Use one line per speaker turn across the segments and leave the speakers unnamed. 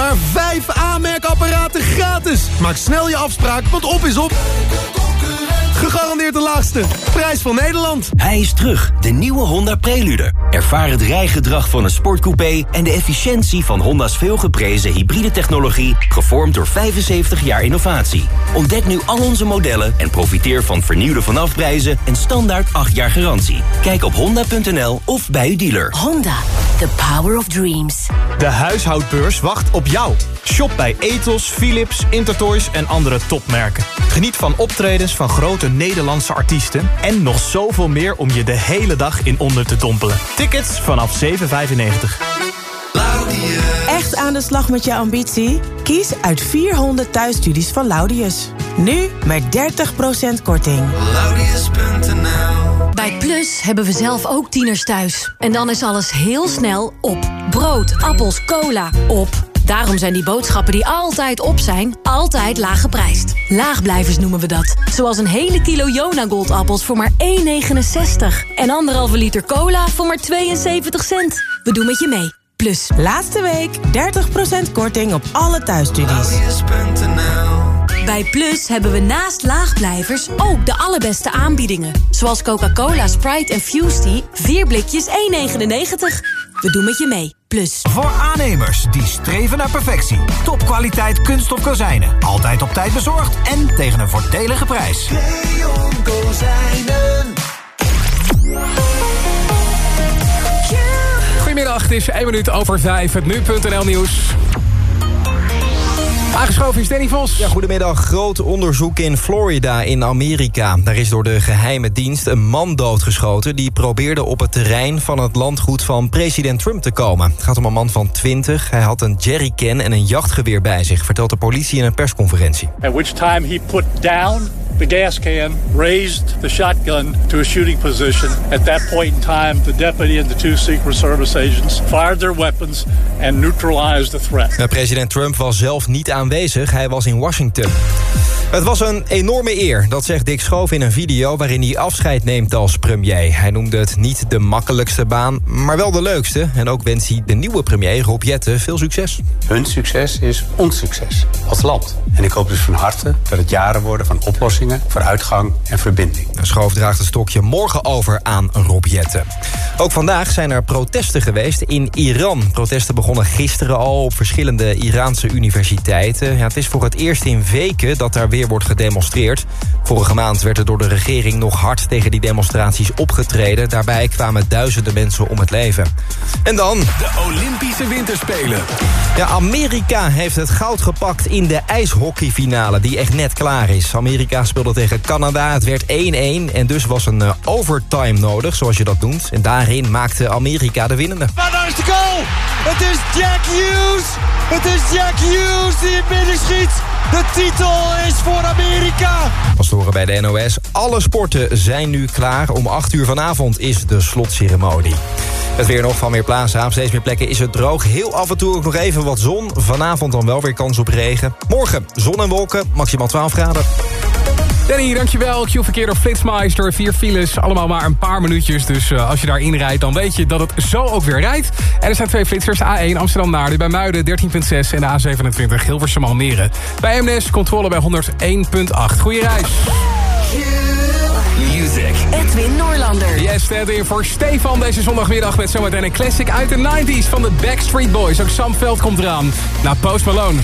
maar vijf aanmerkapparaten gratis. Maak snel je afspraak, want op is op. Gegarandeerd de laagste. Prijs van Nederland.
Hij is terug, de nieuwe Honda Prelude. Ervaar het rijgedrag van een sportcoupé... en de efficiëntie van Honda's veelgeprezen hybride technologie... gevormd door 75 jaar innovatie. Ontdek nu al onze modellen en profiteer van vernieuwde vanafprijzen... en standaard 8 jaar garantie. Kijk op honda.nl of bij uw dealer.
Honda, the power of dreams.
De huishoudbeurs wacht op jou. Shop bij Ethos, Philips, Intertoys en andere topmerken. Geniet van optredens van grote Nederlandse artiesten... en nog zoveel meer om je de hele dag in onder te dompelen. Tickets vanaf 7,95.
Echt aan de slag met je ambitie? Kies uit 400 thuisstudies van Laudius. Nu met 30% korting.
Bij Plus hebben we zelf ook tieners thuis. En dan is alles heel snel op. Brood, appels, cola, op. Daarom zijn die boodschappen die altijd op zijn, altijd laag geprijsd. Laagblijvers noemen we dat. Zoals een hele kilo Jona Goldappels voor maar 1,69. En anderhalve liter cola voor maar 72 cent. We doen met je mee. Plus.
Laatste week 30% korting op alle thuisstudies.
Bij Plus hebben we naast laagblijvers ook de allerbeste aanbiedingen. Zoals Coca-Cola, Sprite en Fusty. 4 blikjes 1,99. We doen met je mee. Plus.
Voor aannemers die streven naar perfectie. Topkwaliteit kunststof kozijnen. Altijd op tijd bezorgd en tegen een voordelige prijs.
Leon Kozijnen.
Goedemiddag, het is 1 minuut over 5. Het nu.nl nieuws. Aangeschoven is Danny Vos.
Ja, goedemiddag. Groot onderzoek in Florida in Amerika. Daar is door de geheime dienst een man doodgeschoten... die probeerde op het terrein van het landgoed van president Trump te komen. Het gaat om een man van 20. Hij had een jerrycan en een jachtgeweer bij zich... vertelt de politie in een persconferentie.
At which time he put down the gas can, raised the shotgun to a shooting position. At that point in time, the deputy and the two Secret Service agents fired their weapons and neutralized the threat.
President Trump was zelf niet aanwezig, hij was in Washington. Het was een enorme eer, dat zegt Dick Schoof in een video... waarin hij afscheid neemt als premier. Hij noemde het niet de makkelijkste baan, maar wel de leukste. En ook wenst hij de nieuwe premier, Rob Jette, veel succes.
Hun succes is ons succes als land. En ik hoop dus van harte dat het jaren worden van oplossingen, vooruitgang en verbinding.
Schoof draagt het stokje morgen over aan Rob Jette. Ook vandaag zijn er protesten geweest in Iran. Protesten begonnen gisteren al op verschillende Iraanse universiteiten. Ja, het is voor het eerst in weken dat daar weer wordt gedemonstreerd. Vorige maand werd er door de regering nog hard tegen die demonstraties opgetreden. Daarbij kwamen duizenden mensen om het leven. En dan...
De Olympische Winterspelen.
Ja, Amerika heeft het goud gepakt in de ijshockeyfinale die echt net klaar is. Amerika speelde tegen Canada, het werd 1-1 en dus was een uh, overtime nodig, zoals je dat noemt. En daarin maakte Amerika de winnende.
Maar daar is de goal! Het is Jack Hughes! Het is Jack Hughes die het schiet! De titel is voor Amerika!
Pastoren bij de NOS. Alle sporten zijn nu klaar. Om 8 uur vanavond is de slotceremonie. Het weer nog van meer plaatsen. Op steeds meer plekken is het droog. Heel af en toe ook nog even wat zon. Vanavond dan wel weer kans op regen. Morgen zon en wolken, maximaal 12 graden.
Danny, dankjewel. Q-verkeer door Flitsmeister. Vier files, allemaal maar een paar minuutjes. Dus uh, als je daarin rijdt, dan weet je dat het zo ook weer rijdt. En er zijn twee flitsers. A1 Amsterdam-Naarden bij Muiden 13.6 en de A27 Hilversum Almere. Bij MNS controle bij 101.8. Goeie reis.
Music. Edwin Noorlander.
Yes, stand in voor Stefan deze zondagmiddag... met zometeen een classic uit de 90s van de Backstreet Boys. Ook Sam Veld komt eraan. Naar Post Malone.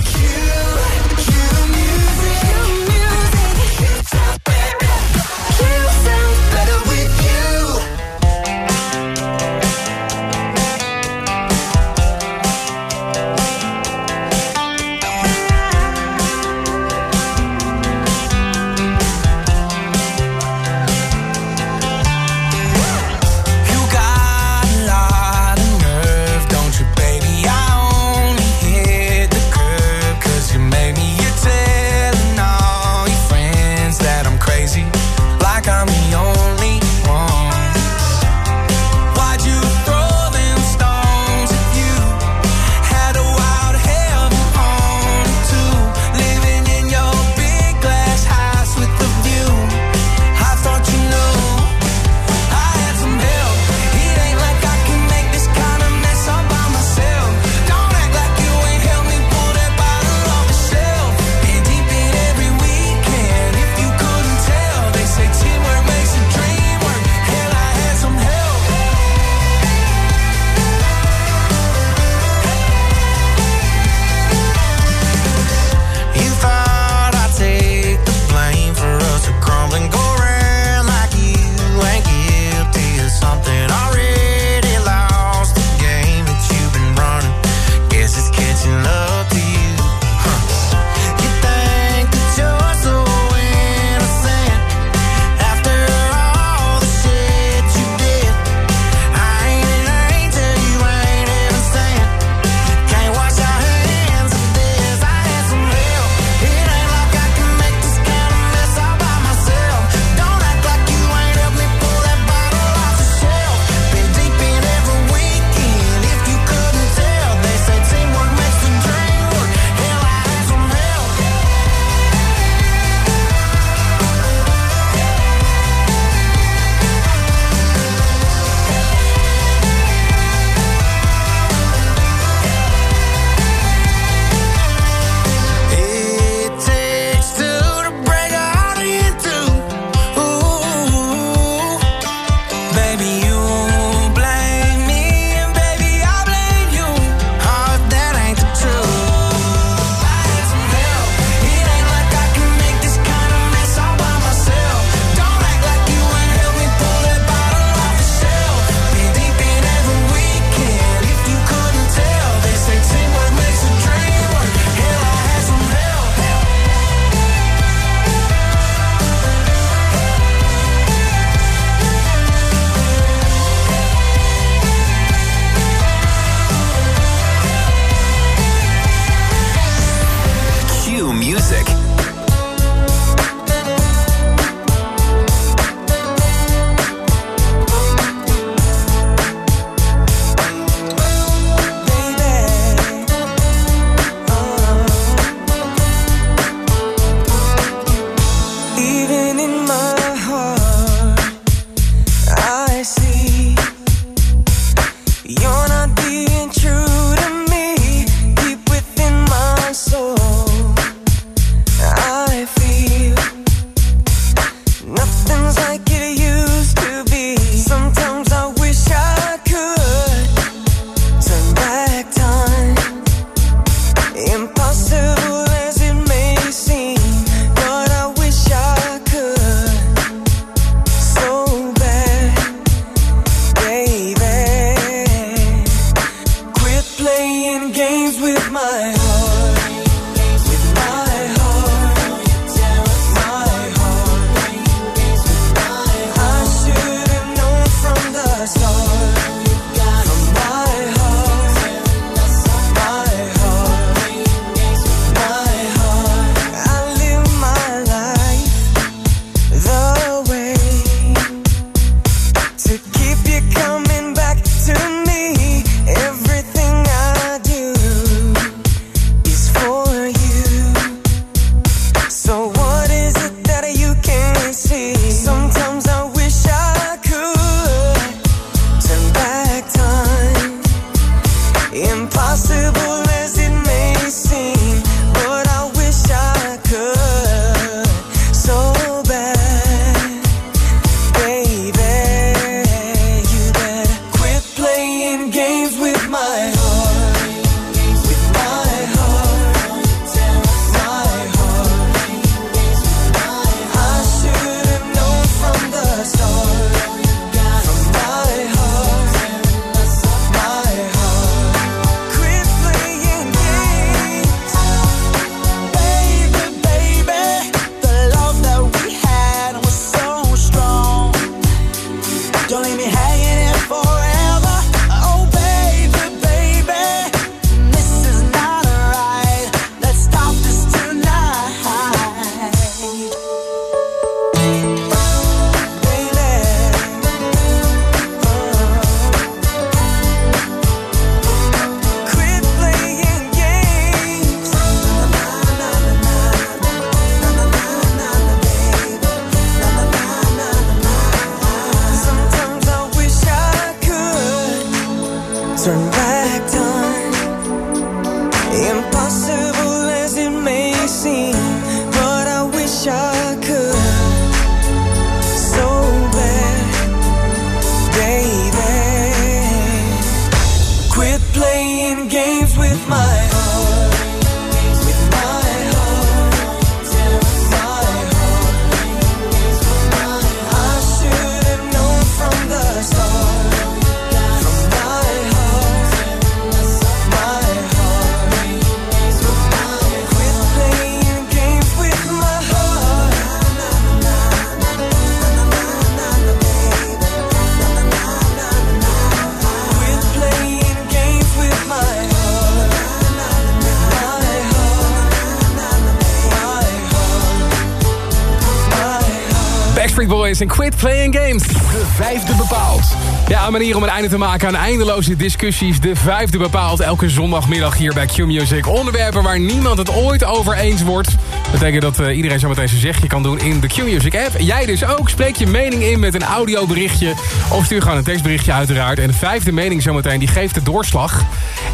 Een manier om een einde te maken aan eindeloze discussies. De vijfde bepaalt elke zondagmiddag hier bij Q-Music. Onderwerpen waar niemand het ooit over eens wordt. Dat betekent dat eh, iedereen zo meteen zijn zegje kan doen in de Q-Music app. Jij dus ook. Spreek je mening in met een audioberichtje. Of stuur gewoon een tekstberichtje uiteraard. En de vijfde mening zometeen, die geeft de doorslag.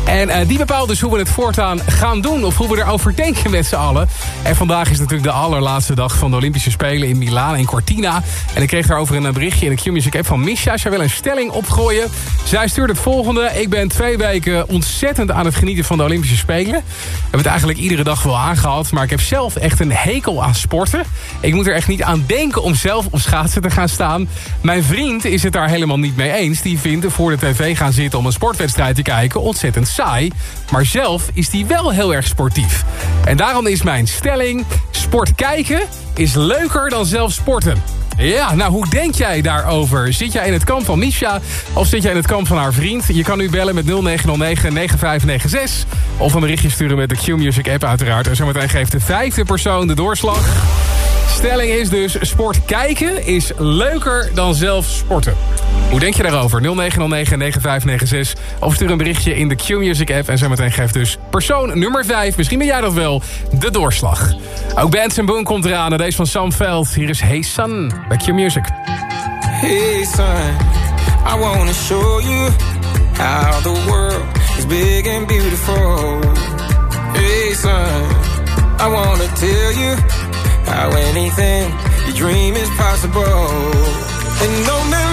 En eh, die bepaalt dus hoe we het voortaan gaan doen. Of hoe we erover denken met z'n allen. En vandaag is natuurlijk de allerlaatste dag van de Olympische Spelen in Milaan en Cortina. En ik kreeg daarover een berichtje in de Q-Music app van Misha. Zij wil een stelling opgooien. Zij stuurt het volgende. Ik ben twee weken ontzettend aan het genieten van de Olympische Spelen. Ik heb het eigenlijk iedere dag wel aangehad. Maar ik heb zelf echt een hekel aan sporten. Ik moet er echt niet aan denken om zelf op schaatsen te gaan staan. Mijn vriend is het daar helemaal niet mee eens. Die vindt voor de tv gaan zitten om een sportwedstrijd te kijken ontzettend saai. Maar zelf is die wel heel erg sportief. En daarom is mijn stelling... sport kijken is leuker dan zelf sporten. Ja, nou hoe denk jij daarover? Zit jij in het kamp van Misha of zit jij in het kamp van haar vriend? Je kan nu bellen met 0909-9596 of een berichtje sturen met de Q-Music app uiteraard. En zometeen geeft de vijfde persoon de doorslag. Stelling is dus, sport kijken is leuker dan zelf sporten. Hoe denk je daarover? 0909-9596 of stuur een berichtje in de Q-Music app. En zometeen geeft dus persoon nummer 5, misschien ben jij dat wel, de doorslag. Ook Benson Boone komt eraan en deze van Sam Veld. Hier is Hey Sun bij Q-Music.
Hey son, I wanna show you how the world is big and beautiful. Hey son, I wanna tell you how anything you dream is possible. And no that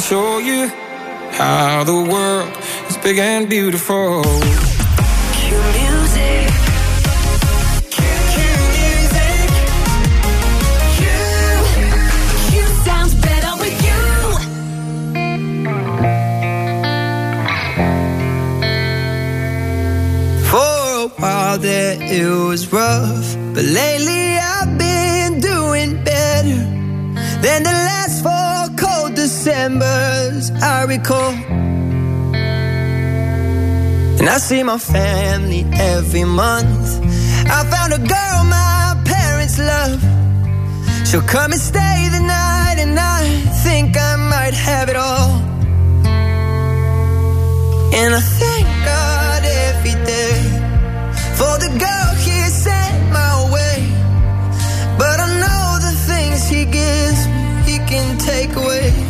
and show you how the world is big and beautiful.
that it was rough, but lately I've been doing better than the remembers I recall. And I see my family every month. I found a girl my parents love. She'll come and stay the night, and I think I might have it all. And I thank God every day for the girl He sent my way. But I know the things He gives me, He can take away.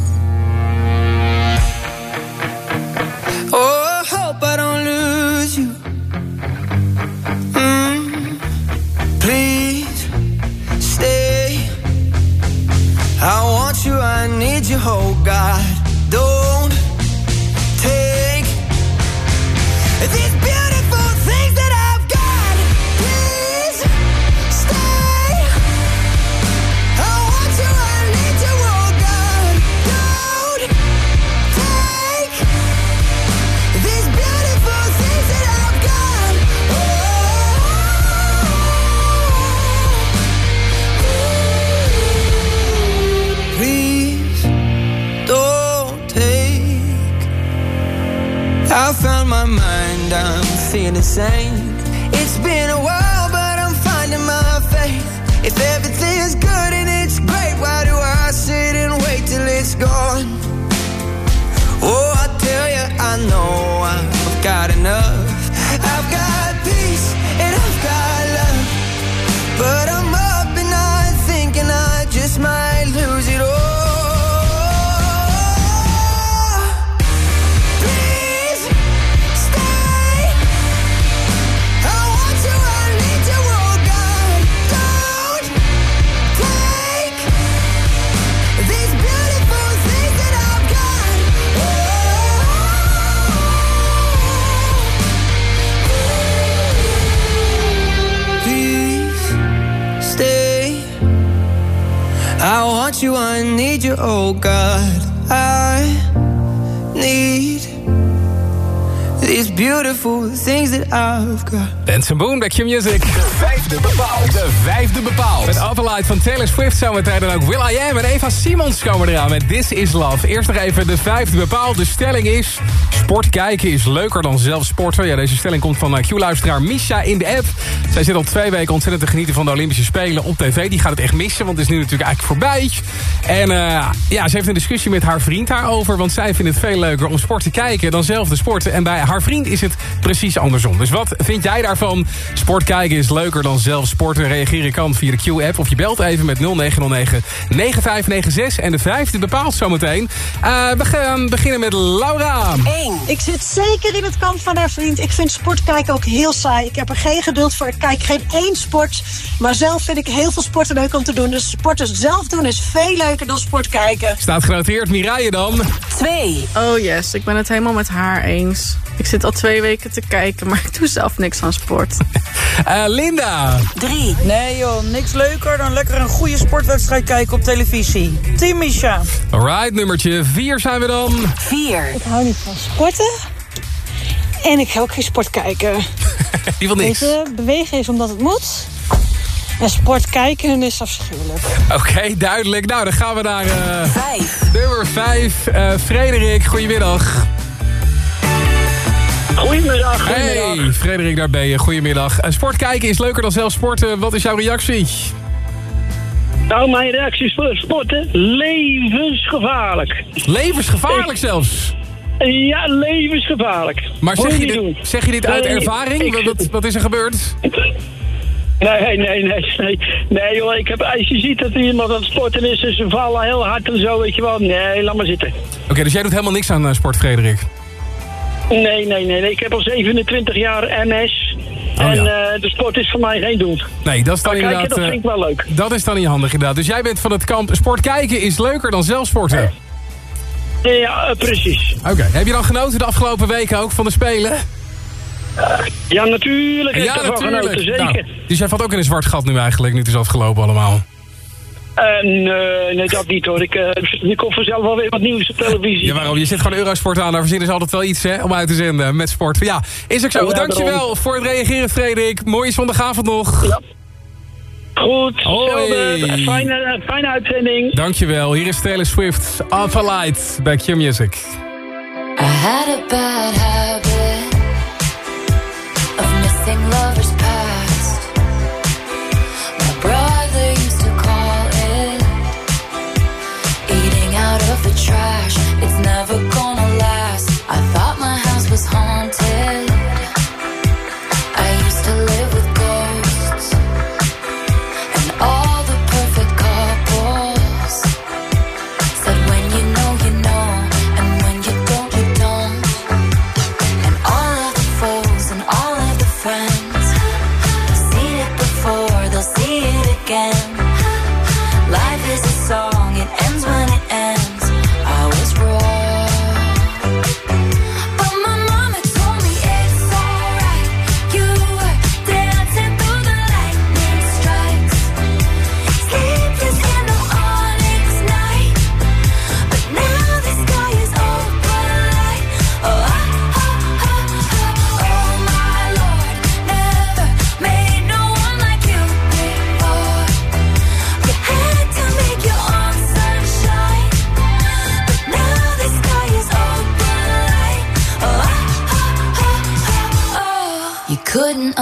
oh God.
Benson Boone, back your music.
De vijfde bepaald. De vijfde bepaald.
Met Overlight van Taylor Swift zometeen en ook Will I Am en Eva Simons komen eraan met This Is Love. Eerst nog even de vijfde bepaald. De stelling is, sport kijken is leuker dan zelf sporten. Ja, deze stelling komt van eh, Q-luisteraar Misha in de app. Zij zit al twee weken ontzettend te genieten van de Olympische Spelen op tv. Die gaat het echt missen, want het is nu natuurlijk eigenlijk voorbij. En eh, ja, ze heeft een discussie met haar vriend daarover. Want zij vindt het veel leuker om sport te kijken dan zelf te sporten. En bij haar vriend is het precies andersom. Dus wat vind jij daarvan? Sport kijken is leuker dan zelf sporten. Reageren kan via de Q-app of je belt even met 0909 9596. En de vijfde bepaalt zometeen. Uh, we gaan beginnen met Laura.
Ik zit zeker in het kamp van haar vriend. Ik vind sport kijken ook heel saai. Ik heb er geen geduld voor. Kijk geen één sport. Maar zelf vind ik heel veel sporten leuk om te doen. Dus sporten zelf doen is veel leuker dan sport kijken.
Staat genoteerd, Mireille dan.
Twee. Oh yes, ik ben het helemaal met haar eens. Ik zit al twee weken te kijken, maar ik doe zelf niks aan sport.
Uh, Linda.
Drie. Nee joh, niks leuker dan lekker een goede sportwedstrijd kijken op televisie. Team Misha.
Alright, nummertje vier zijn we dan.
Vier. Ik hou niet van sporten. En ik ga ook geen sport kijken.
Die wil niks.
Bewegen is omdat het moet. En sport kijken is afschuwelijk.
Oké, duidelijk. Nou, dan gaan we naar... Uh,
vijf.
Nummer vijf. Uh, Frederik, goedemiddag.
Goedemiddag, goedemiddag.
Hey, Frederik, daar ben je. Goedemiddag. Uh, sport kijken is leuker dan zelf sporten. Wat is jouw reactie?
Nou, mijn reactie is voor sporten levensgevaarlijk.
Levensgevaarlijk
Ik-
zelfs?
Ja, levensgevaarlijk.
Maar zeg je, dit, zeg je dit uit
Nee,
ervaring?
ik-
Wat, wat is er gebeurd?
Nee, nee, nee, nee. Nee, joh, ik heb, als je ziet dat er iemand aan het sporten is en ze vallen heel hard en zo, weet je wel. Nee, laat maar zitten.
Oké, dus jij doet helemaal niks aan uh, sport, Frederik?
Nee, nee, nee, nee. Ik heb al 27 jaar MS.
Oh,
en
ja.
eh, de sport is voor mij geen doen.
Nee, dat is dan
Maar kijken,
inderdaad...
dat
eh,
vind ik wel leuk.
Dat is dan niet handig inderdaad. Dus jij bent van het kamp sport kijken is leuker dan zelf sporten.
Ja, eh, precies.
Oké, heb je dan genoten de afgelopen weken ook van de Spelen?
Ja, natuurlijk.
ja, natuurlijk.
genoten, zeker.
Nou, dus jij valt ook in een zwart gat nu eigenlijk, nu het is afgelopen allemaal.
Eh, nee, nee, dat niet hoor. Ik, eh ik kom vanzelf wel weer wat nieuws op televisie.
Ja, waarom? Je zit gewoon Eurosport aan, daar verzinnen ze altijd wel iets hè, om uit te zenden met sport. Ja, is ook zo.
Ja,
Dankjewel
daarom.
voor het reageren, Frederik. Mooie zondagavond nog.
Ja. Goed,
Hoi.
hetzelfde. Fijne, eh, fijne uitzending.
Dankjewel. Hier is Taylor Swift. Alpha Light. Back your music.
I had a bad habit of missing lovers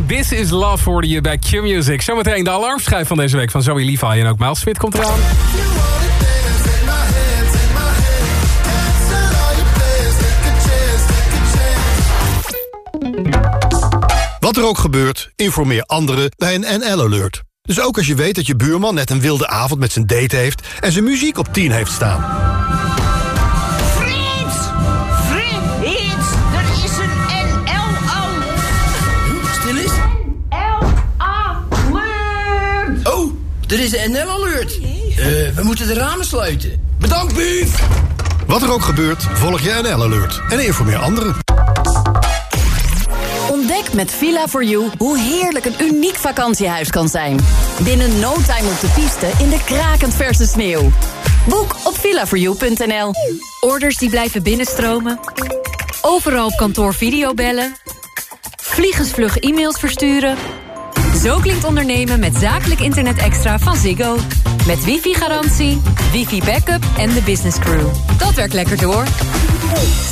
This Is Love
hoorde je bij Q-Music. Zometeen de alarmschijf van deze week van Zoe Levi en ook Miles Smit komt eraan.
Wat er ook gebeurt, informeer anderen bij een NL-alert. Dus ook als je weet dat je buurman net een wilde avond met zijn date heeft... en zijn muziek op 10 heeft staan.
Er is een NL-alert.
Eh, we moeten de ramen sluiten. Bedankt, beef.
Wat er ook gebeurt, volg je NL-alert. En informeer anderen.
Ontdek met Villa4You hoe heerlijk een uniek vakantiehuis kan zijn. Binnen no time op de piste in de krakend verse sneeuw. Boek op villa4you.nl.
Orders die blijven binnenstromen. Overal op kantoor videobellen.
Vliegensvlug e-mails versturen. Zo klinkt ondernemen met zakelijk internet extra van Ziggo. Met wifi-garantie, wifi-backup en de business crew. Dat werkt lekker door.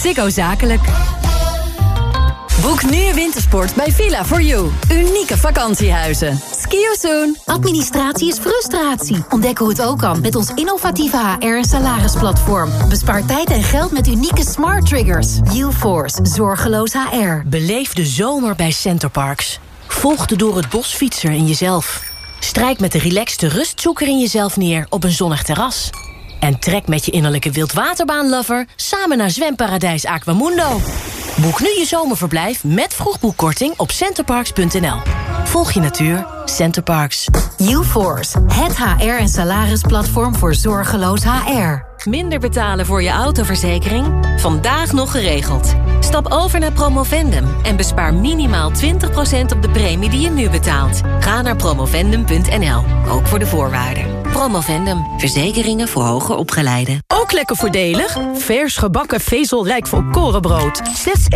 Ziggo Zakelijk.
Boek nu wintersport bij Villa4You. Unieke vakantiehuizen. Ski you soon.
Administratie is frustratie. Ontdek hoe het ook kan met ons innovatieve HR- en salarisplatform. Bespaar tijd en geld met unieke smart triggers. UForce, zorgeloos HR.
Beleef de zomer bij Centerparks. Volg de door het bos fietser in jezelf. Strijk met de relaxte rustzoeker in jezelf neer op een zonnig terras. En trek met je innerlijke wildwaterbaanlover samen naar zwemparadijs Aquamundo. Boek nu je zomerverblijf met vroegboekkorting op centerparks.nl. Volg je natuur, Centerparks.
UForce, het HR- en salarisplatform voor zorgeloos HR.
Minder betalen voor je autoverzekering? Vandaag nog geregeld. Stap over naar Promovendum en bespaar minimaal 20% op de premie die je nu betaalt. Ga naar promovendum.nl, ook voor de voorwaarden. Promovendum, verzekeringen voor hoger opgeleiden.
Ook lekker voordelig. Vers gebakken vezelrijk volkorenbrood. Slechts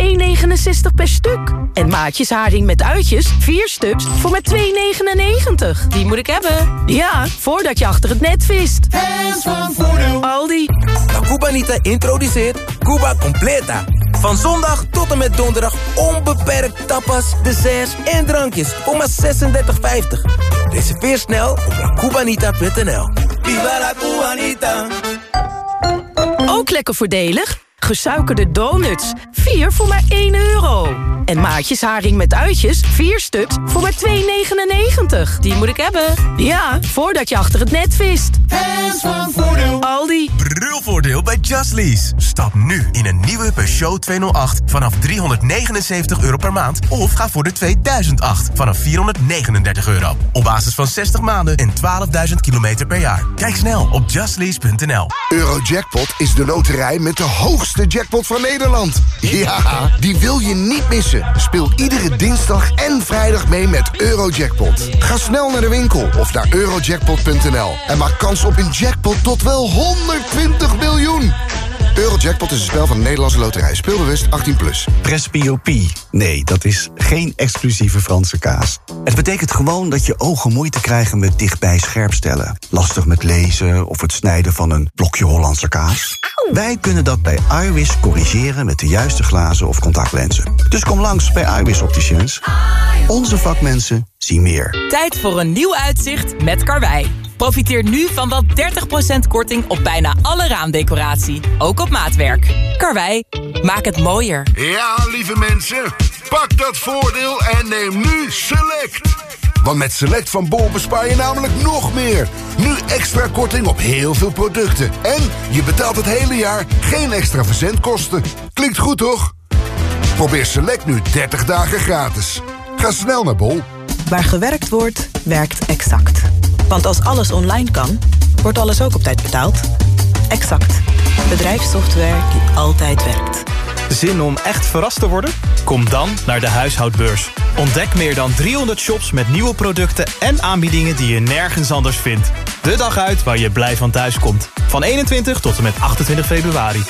1,69 per stuk. En maatjes haring met uitjes, 4 stuks voor maar 2,99.
Die moet ik hebben.
Ja, voordat je achter het net vist.
Hands van.
Aldi.
La Cubanita introduceert Cuba Completa. Van zondag tot en met donderdag onbeperkt tapas, desserts en drankjes voor maar 36,50. Reserveer snel op lacubanita.nl. Viva la Cubanita!
Ook lekker voordelig. Gesuikerde donuts. 4 voor maar 1 euro. En maatjes haring met uitjes. 4 stuks voor maar 2,99.
Die moet ik hebben.
Ja, voordat je achter het net vist.
Hands van Voodoo.
Aldi.
Brulvoordeel bij Just Lease. Stap nu in een nieuwe Peugeot 208 vanaf 379 euro per maand. Of ga voor de 2008 vanaf 439 euro. Op basis van 60 maanden en 12.000 kilometer per jaar. Kijk snel op justlease.nl.
Eurojackpot is de loterij met de hoogste jackpot van Nederland. Ja, die wil je niet missen. Speel iedere dinsdag en vrijdag mee met Eurojackpot. Ga snel naar de winkel of naar eurojackpot.nl en maak kans op een jackpot tot wel 120 miljoen. Eurojackpot is een spel van de Nederlandse loterij. Speelbewust 18+. Plus.
Presbyopie. Nee, dat is geen exclusieve Franse kaas. Het betekent gewoon dat je ogen moeite krijgen met dichtbij scherpstellen. Lastig met lezen of het snijden van een blokje Hollandse kaas. Wij kunnen dat bij iWis corrigeren met de juiste glazen of contactlenzen. Dus kom langs bij iWis Opticians. Onze vakmensen zien meer.
Tijd voor een nieuw uitzicht met Karwei. Profiteer nu van wel 30% korting op bijna alle raamdecoratie. Ook op maatwerk. Karwei, maak het mooier.
Ja, lieve mensen, pak dat voordeel en neem nu Select. Want met Select van Bol bespaar je namelijk nog meer. Nu extra korting op heel veel producten. En je betaalt het hele jaar geen extra verzendkosten. Klinkt goed, toch? Probeer Select nu 30 dagen gratis. Ga snel naar Bol.
Waar gewerkt wordt, werkt Exact. Want als alles online kan, wordt alles ook op tijd betaald. Exact. Bedrijfssoftware die altijd werkt.
Zin om echt verrast te worden? Kom dan naar de huishoudbeurs. Ontdek meer dan 300 shops met nieuwe producten en aanbiedingen die je nergens anders vindt. De dag uit waar je blij van thuis komt. Van 21 tot en met 28 februari.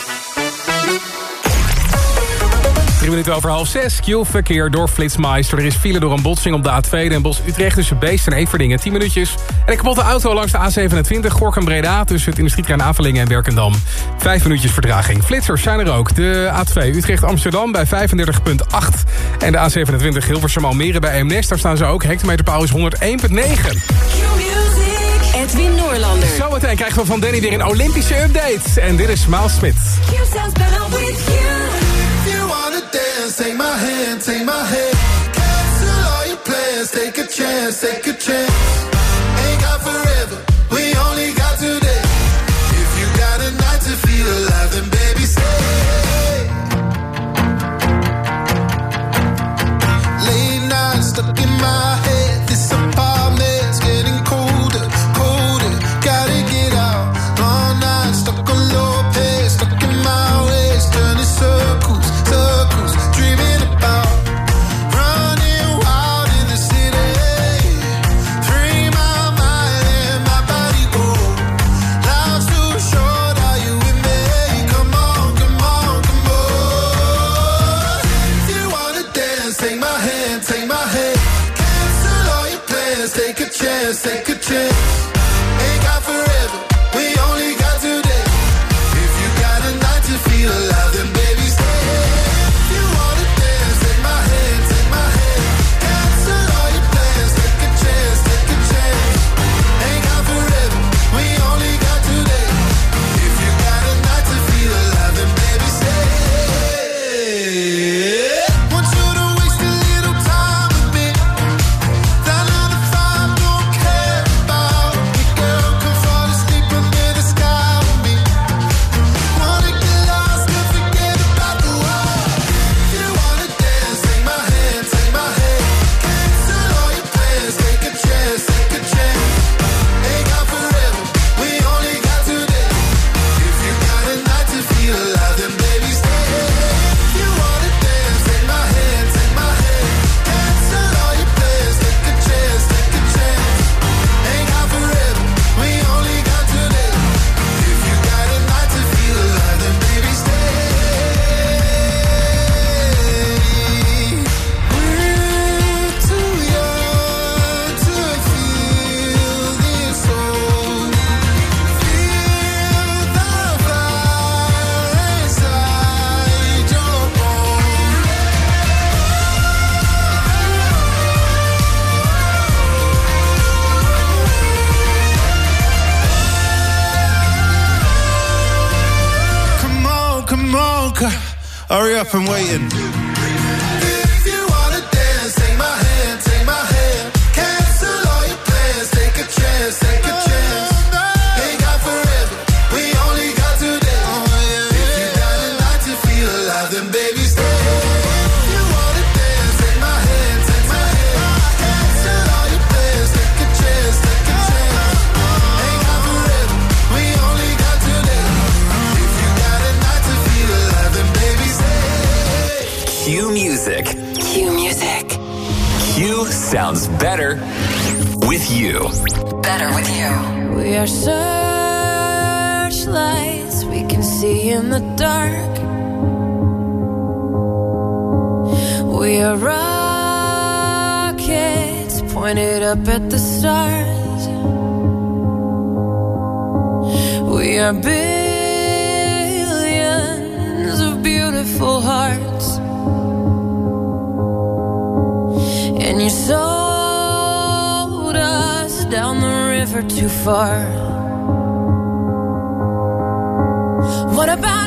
Drie minuten over half zes. Q-verkeer door Flitsmeister. Er is file door een botsing op de A2 Den Bosch Utrecht tussen Beest en Everdingen. 10 minuutjes. En een kapotte auto langs de A27 Gorkum Breda tussen het industrietrein Avelingen en Werkendam. Vijf minuutjes vertraging. Flitsers zijn er ook. De A2 Utrecht Amsterdam bij 35,8. En de A27 Hilversum Almere bij Eemnes. Daar staan ze ook. Hectometerpaal is 101,9.
Edwin Noorlander.
Zometeen krijgen we van Danny weer een Olympische update. En dit is Miles Smith.
Take my hand, take my hand. Cancel all your plans, take a chance, take a chance. Ain't got forever, we only got today. If you got a night to feel alive, then baby stay. Late night stuck in my
up and waiting.
hearts. And you sold us down the river too far. What about?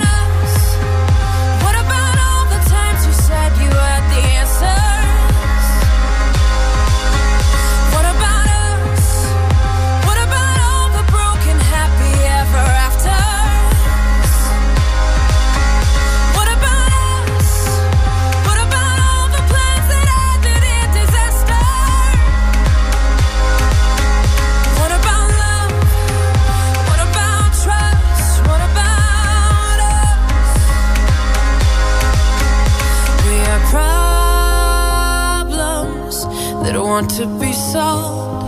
want to be sold.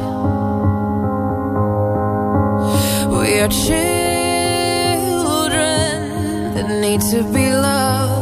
We are children that need to be loved.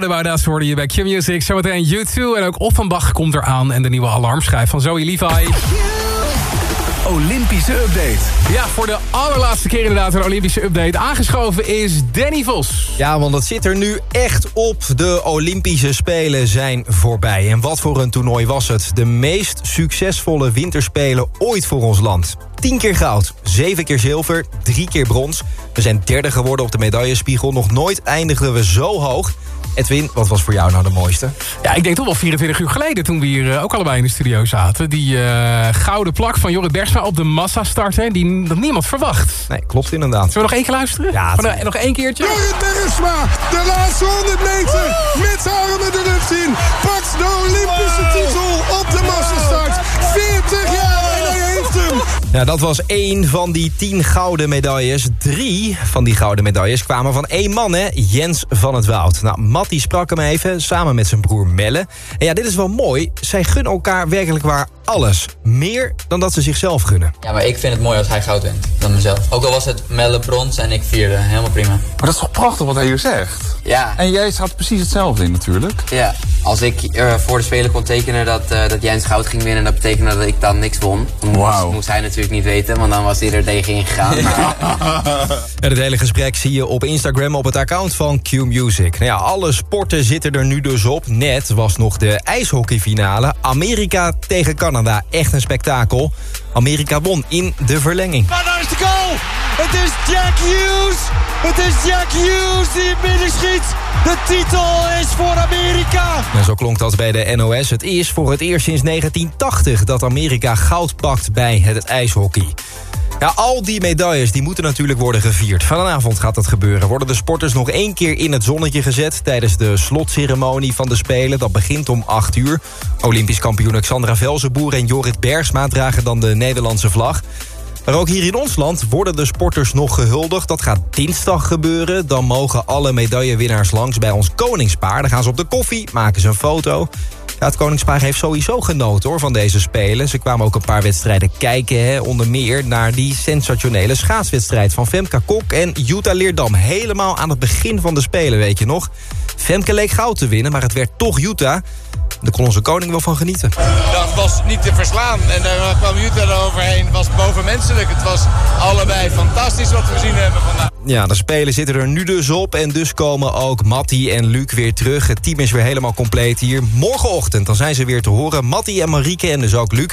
Pink en What About Us hoorde je bij Q-Music. Zometeen U2 en ook Offenbach komt eraan. En de nieuwe alarmschijf van Zoe Levi.
Olympische update.
Ja, voor de allerlaatste keer inderdaad een Olympische update. Aangeschoven is Danny Vos.
Ja, want het zit er nu echt op. De Olympische Spelen zijn voorbij. En wat voor een toernooi was het. De meest succesvolle winterspelen ooit voor ons land. 10 keer goud, 7 keer zilver, 3 keer brons. We zijn derde geworden op de medaillespiegel. Nog nooit eindigden we zo hoog. Edwin, wat was voor jou nou de mooiste?
Ja, ik denk toch wel 24 uur geleden toen we hier eh, ook allebei in de studio zaten. Die eh, gouden plak van Jorrit Bergsma op de massastart. hè, Die dat niemand verwacht.
Nee, klopt inderdaad.
Zullen we nog één keer luisteren?
Ja,
Van, nog één keertje?
Jorrit Bergsma, de laatste 100 meter. Met zijn armen de lucht in. Pakt de Olympische titel op de massastart. 40 jaar
Ja, dat was één van die tien gouden medailles. Drie van die gouden medailles kwamen van één man, hè? Jens van het Woud. Nou, Mattie sprak hem even, samen met zijn broer Melle. En ja, dit is wel mooi. Zij gunnen elkaar werkelijk waar alles. Meer dan dat ze zichzelf gunnen.
Ja, maar ik vind het mooi als hij goud wint dan mezelf. Ook al was het Melle brons en ik vierde. Helemaal prima.
Maar dat is toch prachtig wat hij hier zegt?
Ja.
En jij staat precies hetzelfde in natuurlijk.
Ja, als ik eh, voor de Spelen kon tekenen dat, eh, dat Jens goud ging winnen... dat betekende dat ik dan niks won. Dan moest,
Wauw.
moest hij natuurlijk niet weten, want dan was hij er tegen ingegaan.
Het hele gesprek zie je op Instagram op het account van Q-Music. Nou ja, alle sporten zitten er nu dus op. Net was nog de ijshockeyfinale. Amerika tegen Canada. Echt een spektakel. Amerika won in de verlenging.
Het is Jack Hughes! Het is Jack Hughes die binnen schiet! De titel is voor Amerika!
En zo klonk dat bij de NOS. Het is voor het eerst sinds 1980 dat Amerika goud pakt bij het ijshockey. Ja, al die medailles die moeten natuurlijk worden gevierd. Vanavond gaat dat gebeuren. Worden de sporters nog één keer in het zonnetje gezet... tijdens de slotceremonie van de Spelen. Dat begint om 8 uur. Olympisch kampioen Alexandra Velzenboer en Jorrit Bergsma... dragen dan de Nederlandse vlag. Maar ook hier in ons land worden de sporters nog gehuldigd. Dat gaat dinsdag gebeuren. Dan mogen alle medaillewinnaars langs bij ons koningspaar. Dan gaan ze op de koffie, maken ze een foto. Ja, het koningspaar heeft sowieso genoten hoor, van deze Spelen. Ze kwamen ook een paar wedstrijden kijken. Hè, onder meer naar die sensationele schaatswedstrijd van Femke Kok en Jutta Leerdam. Helemaal aan het begin van de Spelen, weet je nog. Femke leek goud te winnen, maar het werd toch Jutta. Daar kon onze koning wel van genieten.
Dat was niet te verslaan. En daar kwam Jutta eroverheen. Het was bovenmenselijk. Het was allebei fantastisch wat we gezien hebben vandaag.
Ja, de Spelen zitten er nu dus op. En dus komen ook Matti en Luc weer terug. Het team is weer helemaal compleet hier. Morgenochtend dan zijn ze weer te horen. Matti en Marieke en dus ook Luc.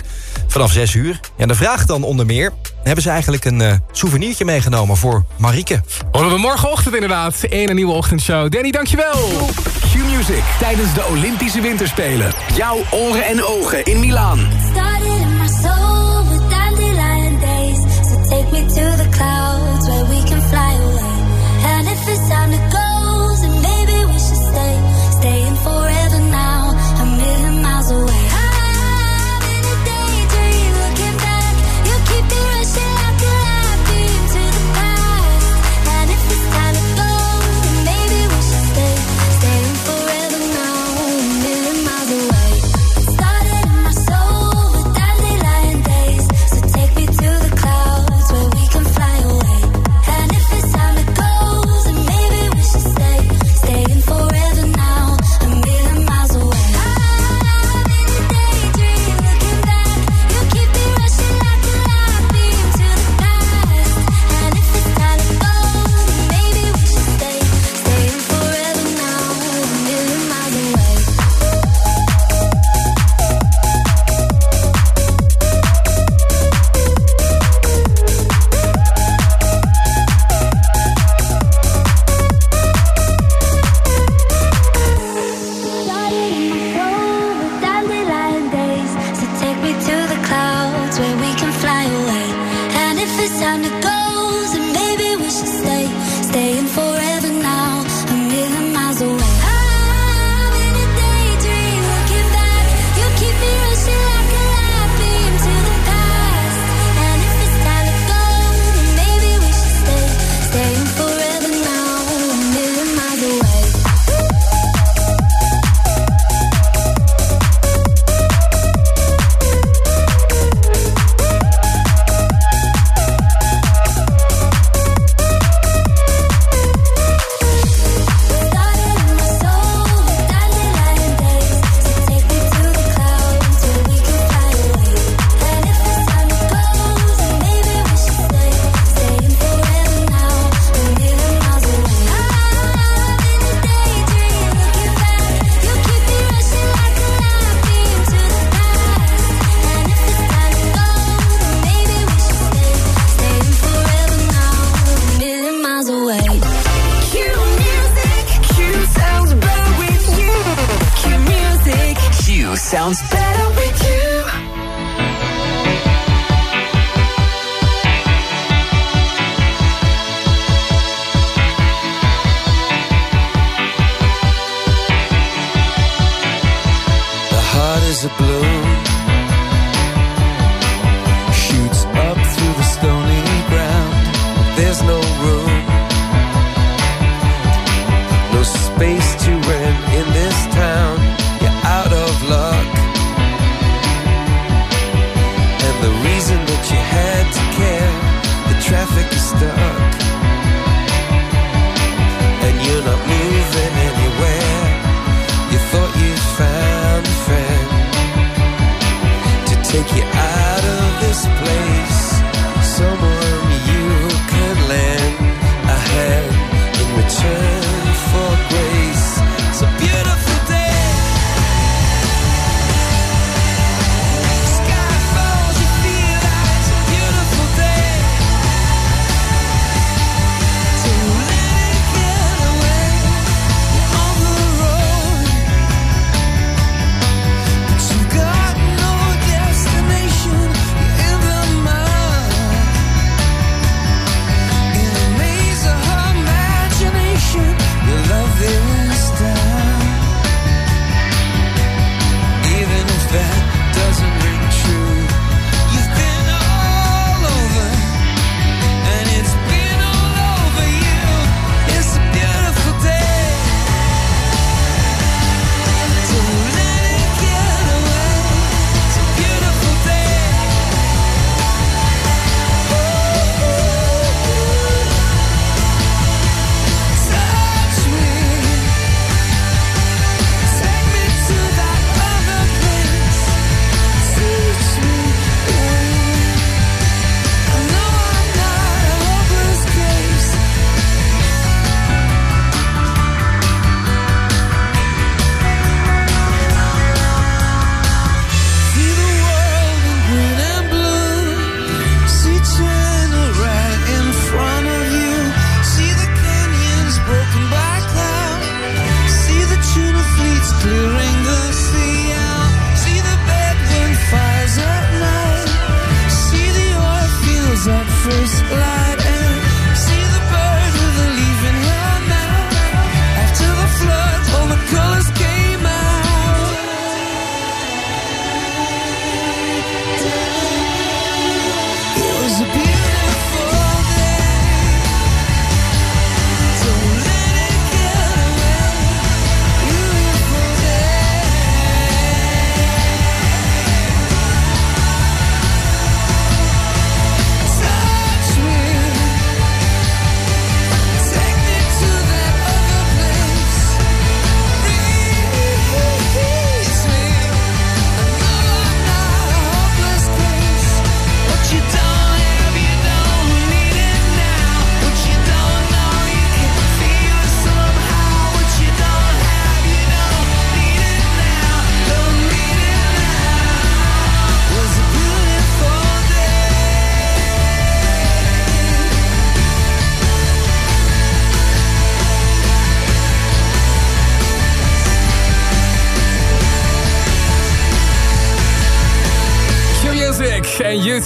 Vanaf 6 uur. Ja, de vraag dan onder meer... hebben ze eigenlijk een eh, souvenirtje meegenomen voor Marieke?
Horen we morgenochtend inderdaad in een nieuwe ochtendshow. Danny, dankjewel.
Q-Music tijdens de Olympische Winterspelen. Jouw oren en ogen in Milaan.
Started in my soul with dandelion days. So take me to the clouds to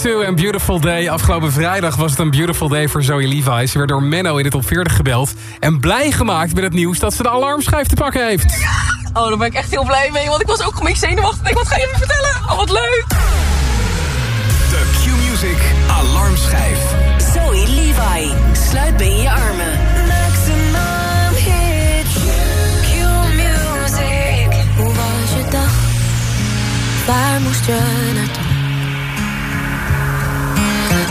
To a
Beautiful Day.
Afgelopen vrijdag was het een beautiful day voor Zoe Levi. Ze werd door Menno in het top 40 gebeld. En blij gemaakt met het nieuws dat ze de alarmschijf te pakken heeft.
Oh, daar ben ik echt heel blij mee. Want ik was ook een beetje zenuwachtig. Ik wat ga je even vertellen? Oh, wat leuk.
De Q-Music alarmschijf.
Zoe Levi, sluit bij je armen.
Maximum hit. Q-Music. Hoe was je dag? Waar moest je naartoe?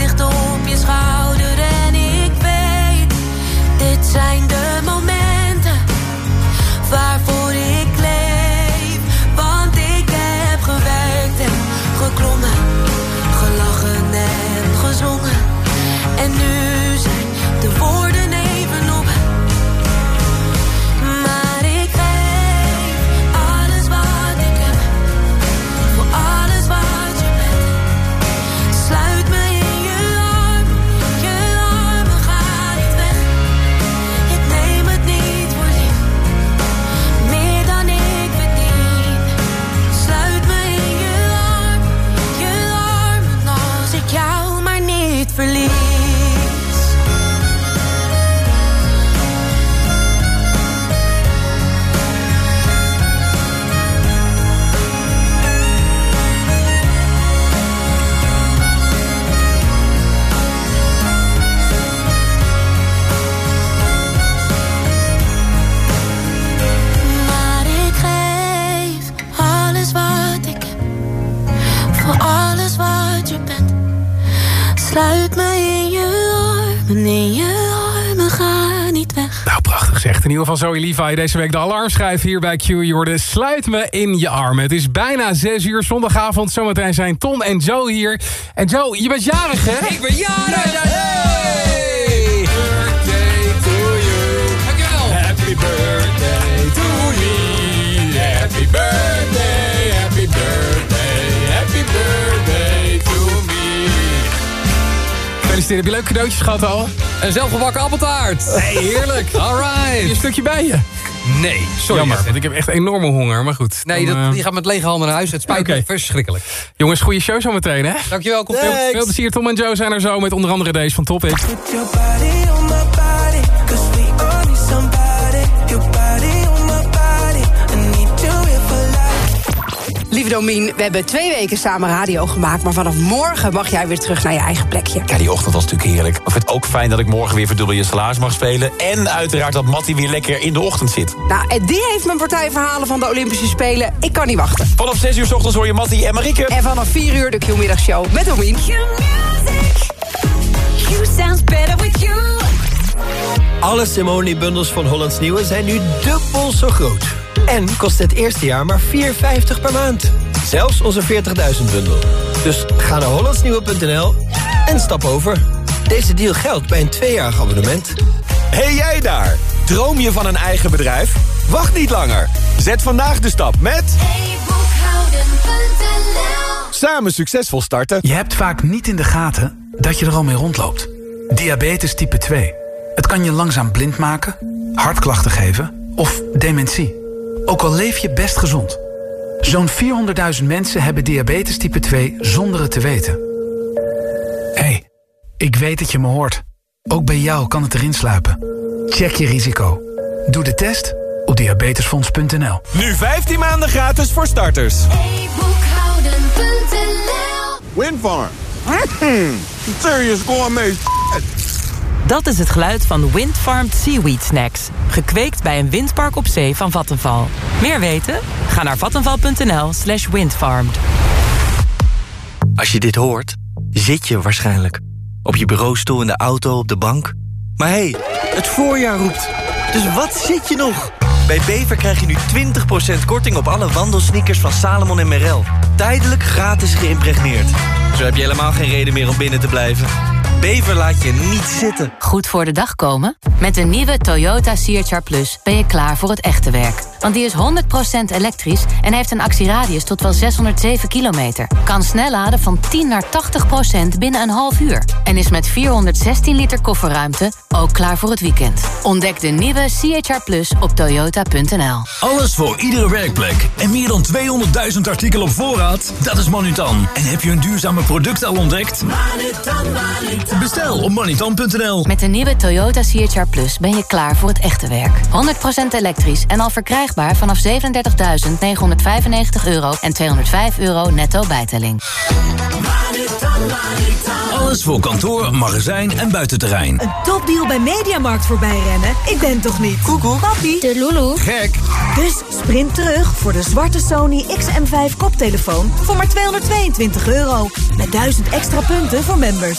licht op je schouder en ik weet, dit zijn de
geval Zoe Levi deze week de alarmschrijf hier bij Q. Je hoorde Sluit me in je armen. Het is bijna 6 uur zondagavond. Zometeen zijn Tom en Joe hier. En Joe, je bent jarig, hè?
Ik ben jarig!
Gefeliciteerd. Heb je leuke cadeautjes gehad al?
Een zelfgebakken appeltaart.
Hey, heerlijk.
Alright.
Heb je een stukje bij je?
Nee, sorry.
Jammer, want ik heb echt enorme honger, maar goed.
Nee,
Dan,
dat,
eh,
die gaat met lege handen naar huis. Het spijt me verschrikkelijk.
Jongens, goede show zometeen, hè?
Dankjewel, komt
Veel, veel plezier. Tom en Joe zijn er zo met onder andere deze van Topic.
Lieve Domien, we hebben twee weken samen radio gemaakt... maar vanaf morgen mag jij weer terug naar je eigen plekje.
Ja, die ochtend was natuurlijk heerlijk. Ik vind het ook fijn dat ik morgen weer verdubbel je salaris mag spelen. En uiteraard dat Mattie weer lekker in de ochtend zit.
Nou, en die heeft mijn partijverhalen van de Olympische Spelen. Ik kan niet wachten.
Vanaf 6 uur s ochtends hoor je Mattie en Marieke.
En vanaf 4 uur de Q-middagshow met Domien.
You sounds better with you.
Alle Simone-bundels van Hollands Nieuwe zijn nu dubbel zo groot. En kost het eerste jaar maar 4,50 per maand. Zelfs onze 40.000 bundel. Dus ga naar hollandsnieuwe.nl en stap over. Deze deal geldt bij een tweejarig abonnement.
Hey jij daar! Droom je van een eigen bedrijf? Wacht niet langer. Zet vandaag de stap met... Samen succesvol starten.
Je hebt vaak niet in de gaten dat je er al mee rondloopt. Diabetes type 2. Het kan je langzaam blind maken, hartklachten geven of dementie. Ook al leef je best gezond. Zo'n 400.000 mensen hebben diabetes type 2 zonder het te weten. Hé, hey, ik weet dat je me hoort. Ook bij jou kan het erin sluipen. Check je risico. Doe de test op diabetesfonds.nl.
Nu 15 maanden gratis voor starters.
Windfarm. Mm, serious gourmet
Dat is het geluid van Windfarmed Seaweed Snacks. Gekweekt bij een windpark op zee van Vattenval. Meer weten? Ga naar vattenval.nl slash windfarmed.
Als je dit hoort, zit je waarschijnlijk. Op je bureaustoel, in de auto, op de bank. Maar hé, hey, het voorjaar roept. Dus wat zit je nog? Bij Bever krijg je nu 20% korting op alle wandelsneakers van Salomon en Merrell. Tijdelijk gratis geïmpregneerd. Zo heb je helemaal geen reden meer om binnen te blijven. Bever laat je niet zitten.
Goed voor de dag komen? Met de nieuwe Toyota CHR Plus ben je klaar voor het echte werk. Want die is 100% elektrisch en heeft een actieradius tot wel 607 kilometer. Kan snel laden van 10 naar 80% binnen een half uur. En is met 416 liter kofferruimte ook klaar voor het weekend. Ontdek de nieuwe CHR Plus op toyota.nl.
Alles voor iedere werkplek. En meer dan 200.000 artikelen op voorraad? Dat is Manutan. En heb je een duurzame product al ontdekt? Bestel op manutan.nl.
Met de nieuwe Toyota CHR Plus ben je klaar voor het echte werk. 100% elektrisch en al verkrijgbaar vanaf 37.995 euro en 205 euro netto bijtelling.
Alles voor kantoor, magazijn en buitenterrein.
Een topdeal bij Mediamarkt voorbij rennen? Ik ben toch niet? Koekoek. Papi. De Lulu.
Gek.
Dus sprint terug voor de zwarte Sony XM5 koptelefoon voor maar 222 euro. Met 1000 extra punten voor members.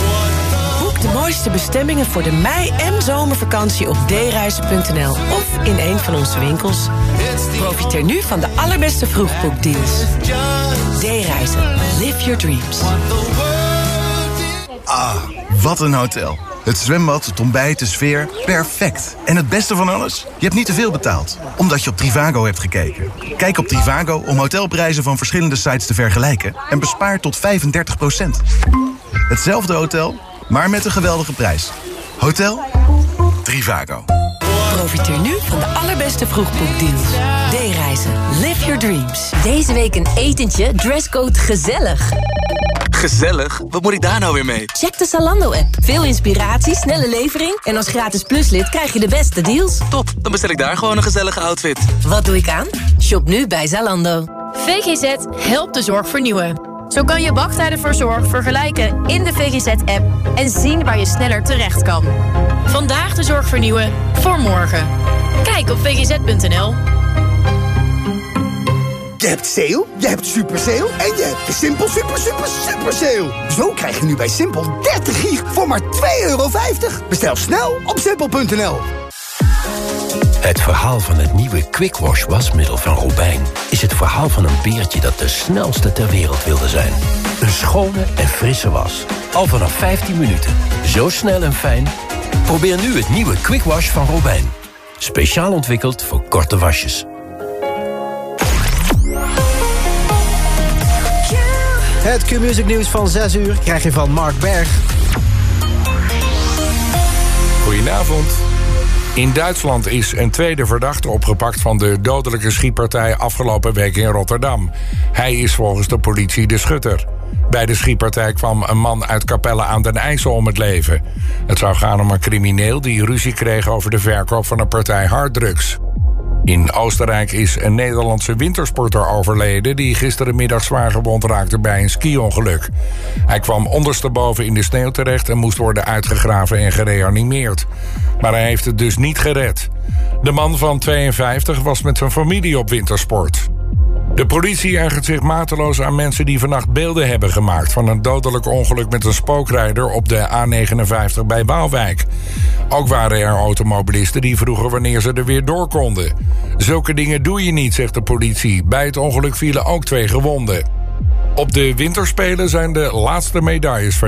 De mooiste bestemmingen voor de mei- en zomervakantie op dereizen.nl of in een van onze winkels. Profiteer nu van de allerbeste vroegboekdeals. D-reizen. Live your dreams.
Ah, wat een hotel. Het zwembad, het ontbijt, de sfeer, perfect. En het beste van alles? Je hebt niet te veel betaald, omdat je op Trivago hebt gekeken. Kijk op Trivago om hotelprijzen van verschillende sites te vergelijken... en bespaar tot 35% Hetzelfde hotel, maar met een geweldige prijs. Hotel Trivago.
Profiteer nu van de allerbeste vroegboekdeals. D-reizen. Live your dreams.
Deze week een etentje, dresscode gezellig.
Gezellig? Wat moet ik daar nou weer mee?
Check de Zalando-app. Veel inspiratie, snelle levering... en als gratis pluslid krijg je de beste deals.
Top, dan bestel ik daar gewoon een gezellige outfit.
Wat doe ik aan? Shop nu bij Zalando.
VGZ helpt de zorg vernieuwen. Zo kan je wachttijden voor zorg vergelijken in de VGZ-app... en zien waar je sneller terecht kan. Vandaag de zorg vernieuwen, voor morgen. Kijk op vgz.nl.
Je hebt sale, je hebt super sale en je hebt de Simpel super super super sale. Zo krijg je nu bij Simpel 30 gig voor maar 2,50 euro. Bestel snel op simpel.nl.
Het verhaal van het nieuwe Quick Wash wasmiddel van Robijn... is het verhaal van een beertje dat de snelste ter wereld wilde zijn. Een schone en frisse was. Al vanaf 15 minuten. Zo snel en fijn. Probeer nu het nieuwe Quick Wash van Robijn. Speciaal ontwikkeld voor korte wasjes.
Het Q-Music nieuws van 6 uur krijg je van Mark Berg. Goedenavond. In Duitsland is een tweede verdachte opgepakt van de dodelijke schietpartij afgelopen week in Rotterdam. Hij is volgens de politie de schutter. Bij de schietpartij kwam een man uit Capelle aan den IJssel om het leven. Het zou gaan om een crimineel die ruzie kreeg over de verkoop van een partij harddrugs. In Oostenrijk is een Nederlandse wintersporter overleden... die gisterenmiddag zwaar gewond raakte bij een ski-ongeluk. Hij kwam ondersteboven in de sneeuw terecht... en moest worden uitgegraven en gereanimeerd. Maar hij heeft het dus niet gered. De man van 52 was met zijn familie op wintersport. De politie ergert zich mateloos aan mensen die vannacht beelden hebben gemaakt... van een dodelijk ongeluk met een spookrijder op de A59 bij Waalwijk. Ook waren er automobilisten die vroegen wanneer ze er weer door konden. Zulke dingen doe je niet, zegt de politie. Bij het ongeluk vielen ook twee gewonden. Op de winterspelen zijn de laatste medailles